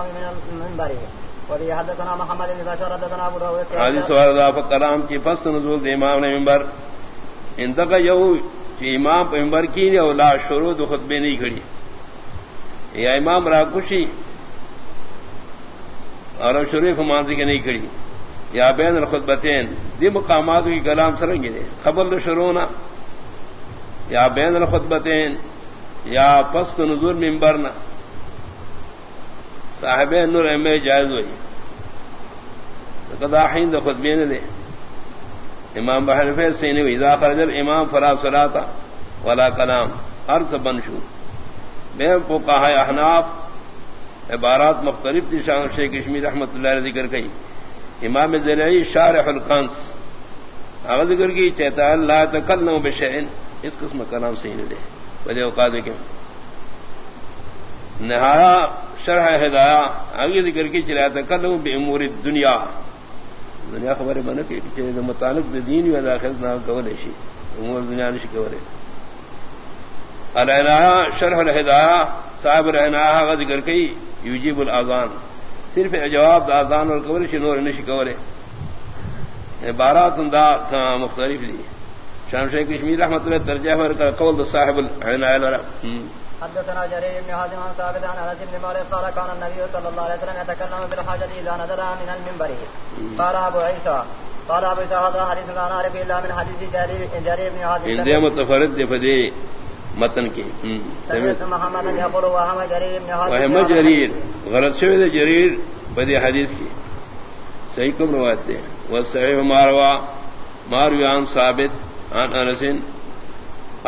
الإمام من المنبر. وبه حدثنا محمد بن حدثنا داود. حدیث فقرام کی پس نزول دے امام نے منبر. انتقا یو چی امام پہ منبر کی نے اولا شروع دو خطبے نہیں کھڑی. یا امام را کشی اور شروع فمانزی کے نہیں کھڑی. یا بین الخطبتین دی مقامات کی کلام سرنگی دے. خبر دو شروع نہ یا بین الخطبتین یا پست نزول منبر نہ صاحب نور احمد جائز ہوئی۔ قدا حین دا خطبین دے۔ امام بحر فیض سینے ہوئی۔ اذا خرج الامام فراب صلاتا ولا کلام۔ عرض بنشو بے فقہ احناف، عبارات مختلف تھی شان شیخ کشمیر رحمت اللہ علیہ ذکر کئی۔ امام زلعی شارح القنس ذکر کی چہتا اللہ تکلم بشئن۔ اس قسم کلام سینے دے۔ وجہ اوقات کے نہایا شرح ہدایا آگے ذکر کی چلا تکلم بامور الدنیا دنیا۔ دنیا خبر بن کے متعلق دین و داخل نہ کولے شی، امور دنیا نش کولے۔ الہدایا شرح الہدایا صاحب رہنا ذکر کی یوجب الاذان صرف جواب دا اذان اور قبر شی نور نش کولے۔ عبارات دا مختلف دی۔ شام شیخ کشمیر رحمت اللہ ترجمہ کر قول صاحب العنایہ حدثنا جرير بن حازم عن ثابت عن انس بن مالك قال كان النبي صلى الله عليه وسلم يتكلم بالحاجه اذا نزل من المنبر. قال ابو عيسى. قال ابو عيسى هذا حديث لا نعرف الا من حديث جرير جرير بن حازم. ان متفرد دے فدی متن کی محمد جرير غلط شوی دے جرير بدی حدیث کی صحیح کم روایت دے وصحیح ماروا مارویان ثابت عن انسن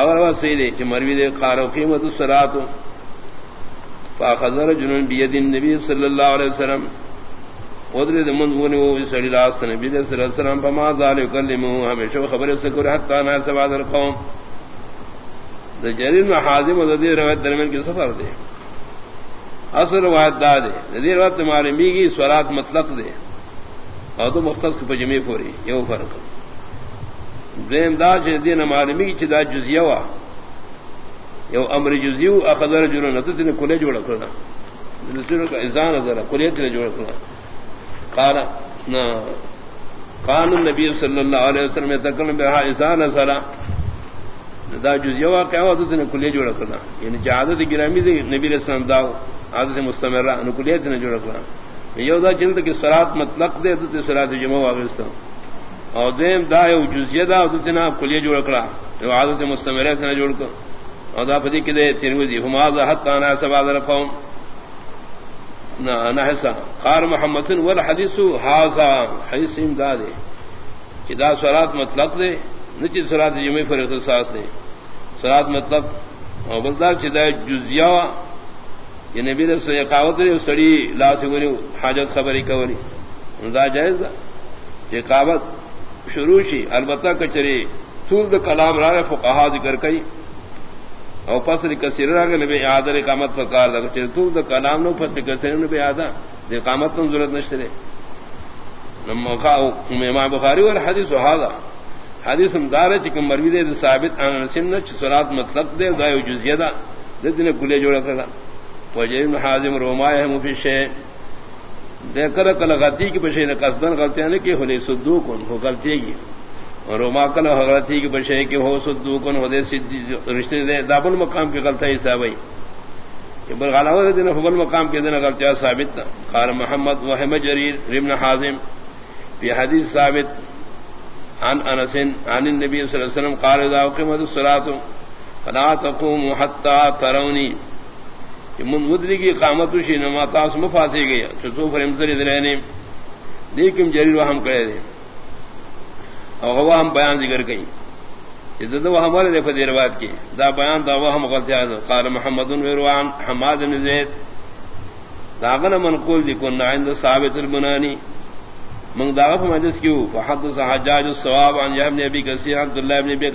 اور وہ سیدے کہ مروی دے قارو قیمت الصلاۃ. فاخذر جنون بید النبی صلی اللہ علیہ وسلم. ودر دے من ونی وہ سڑی راست نبی صلی اللہ علیہ وسلم. فما ذال یکلمو ہمیشہ خبر سے کر حتا نہ سبا در قوم. دے جریر میں حاضر و دے روایت درمیان کے سفر دے. اصل روایت دا دے. دے روایت ہمارے میگی صلات مطلق دے. اور تو مختص کی پجمی پوری. یہ فرق. ہے دین دا چې دین معلومی چې دا جزیه وا. یو امر جزیو اخذر جنو نته دین کله جوړ کړل دلته کا اذان نظر کله دین جوړ کړل قال، نا قان النبي صلی الله علیه وسلم تکلم به اذان نظر دا جزیه وا کہو دین کله جوړ کړل یعنی جہاد دی گرامی دی، نبی رسول الله دا عادت مستمره، نو کله دین جوړ کړل یو دا چلته کې صلات مطلق دے ته صلات جمعه واغستو اور دیم دا یو جزیہ دا او دتنا کلیہ جوڑ کړه یو عادت مستمره څنګه جوړ کړه او دا پدې کې د ترمذی هما ذا حتا انا سبا ذر قوم نا انا حسا قال محمد ول حدیث هاذا حدیث امداد کہ دا صلات مطلق دے نچی صلات جمعہ پر اختصاص دے۔ صلات مطلق او بلدار چې دا جزیہ وا یہ نبی رسول اقامت لري سړی لاس ونی حاجت خبرې کوي دا جائز ده چې قامت شروع شی البتہ کچری طول دا کلام را فقہا ذکر کئی او فصل کثیر را گئے نبی اعادہ اقامت فکار دا کچری طول دا کلام نو فصل کثیر نبی اعادہ دا اقامت نو ضرورت نشترے امام بخاری والحدیث وحادا حدیث امدار ہے چکم مروی دے ثابت آن سن چھ صلات مطلق دے دا یو جزیہ دا دے دنے کلے جوڑا کرا وجہ ابن حازم رومائے ہم فی شیئ دیکھر کل غلطی کی بشے نے قصدن غلطیاں نے کہ ہونے سدو کن ہو غلطی کی اور روما کل غلطی کی بشے کہ ہو سدو کن ہو دے رشتے دے دابل مقام کی غلطی حساب آئی بل غلاوہ دن حبل مقام کے دن غلطیاں ثابت تھا قال محمد وحم جریر رمن حازم فی حدیث ثابت عن انس، عن النبي صلی اللہ علیہ وسلم قال اذا قامت الصلاه فلا تقوموا حتى تروني من مدری کی قامت شی نما تاس مفاسی گیا چسو فرم زری درنے لیکن جریر وہم کرے دے۔ او ہوا ہم بیان ذکر گئی عزت وہ ہمارے دے فدی روایت کی۔ دا بیان دا وہ ہم غلط ہے۔ قال محمد بن روان حماد بن زید۔ داغن منقول دی کن عند ثابت البنانی۔ من داغف مجلس کیو، فحدث حجاج الصواب عن ابن ابي كثير عبد الله بن ابي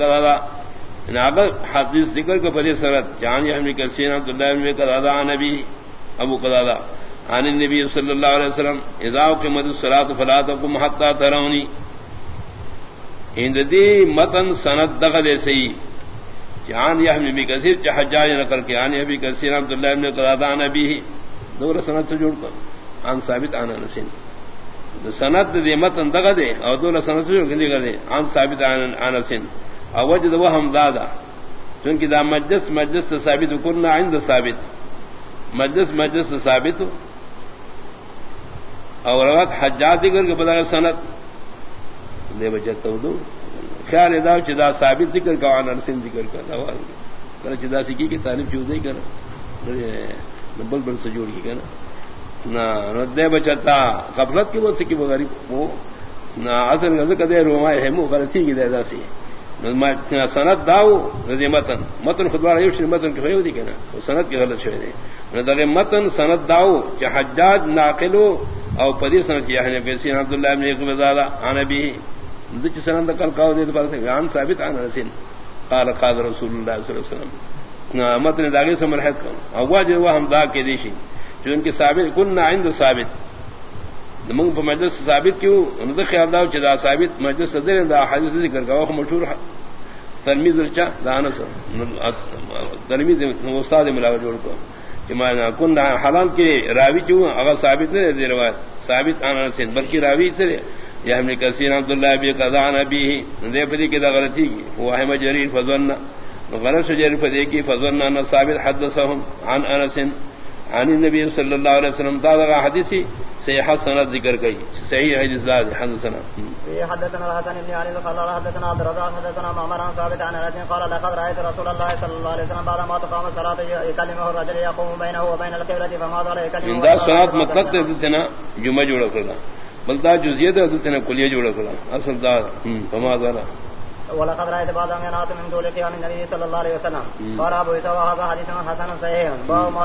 قتاده حدیث ذکر کو پری سرت جان یہ ہمیں کثیر، عبداللہ بن قضا نبی، ابو قضا عن النبي صلی اللہ علیہ وسلم، اذا قمت الصلاة فلا تقم حتى تروني ہند دی متن سند دغد سی۔ جان یہ ہمیں بھی کثیر چ حجاج نقل کے عن ابي کثیر، عبداللہ بن قضا نبی، دور سنت سے جوڑ کر۔ عن ثابت عن انس سند دے متن دغه دے او دور سنت سے جوڑ کر دے۔ عن ثابت عن انس او وجد وهم دادا. چونکہ دا مجلس مجلس ثابت کرنا عند ثابت. مجلس مجلس ثابت. اور روایت حجات ذکر کے بدل سند. دے بچت تو دو. خیال ادا چدا ثابت ذکر کا عن انس ذکر کا. کر چدا سکی کی تعریف چودے کر. بل بل سے جوڑ کی نا نہ دے بچتا غفلت کی وہ سکی وہ غریب وہ. نہ اصل نظر کدے روما ہے مو غلطی کی دے دا سی. سند داو، رضی متن. متن خدوار ایوش متن کی خیو دی کنا وہ سند کی غلط شوئے دے نہ متن سند داو کہ حجاج ناقلو او پدی سند کی ہے بیسی عبداللہ ابن ابن زادا عن ابی. دچ سند کل کاو دے بار سے عن ثابت، عن رسول قال قال رسول اللہ صلی اللہ علیہ وسلم. متن داغی سے مرحت کرو اواج وہ ہم دا کے دیشی جو ان کے ثابت، کن عند ثابت. منگ پہ مجلس ثابت کیوں ان کا خیال دا چدا ثابت مجلس صدر دا حدیث ذکر کا وہ مشہور ترمیز رچا دانس ترمیز استاد ملاو جوڑ کو کن حالان کے راوی کیوں اگر ثابت نہیں رہتے روایت. ثابت آنا سے بلکہ راوی سے یا ہم نے کثیر عبد اللہ ابی قضا نبی ہی دے پری کی دا غلطی کی وہ احمد جریر فضون غلط سے جریر فدے کی فضون ثابت حدثهم عن انس عن النبي صلى الله عليه وسلم، دا حدیثی صحیح سند ذکر گئی صحیح حدیث ذات حدثنا حدثنا الحسن بن علي قال حدثنا عبد الرزاق حدثنا معمر عن ثابت عن انس قال لقد رايت رسول الله صلى الله عليه وسلم بعد ما تقام الصلاه يكلمه الرجل يقوم بينه وبين القبلة فما ظل يكلمه ان دا صلاه مطلق تھنا جمعہ جوڑا کرنا بلدا جزئیت ہے تھنا کلیہ جوڑا کرنا اصل دا فما ظل ولقد رايت بعض من من دولتها من النبي صلى الله عليه وسلم۔ قال ابو اسحاق هذا حديث حسن صحيح۔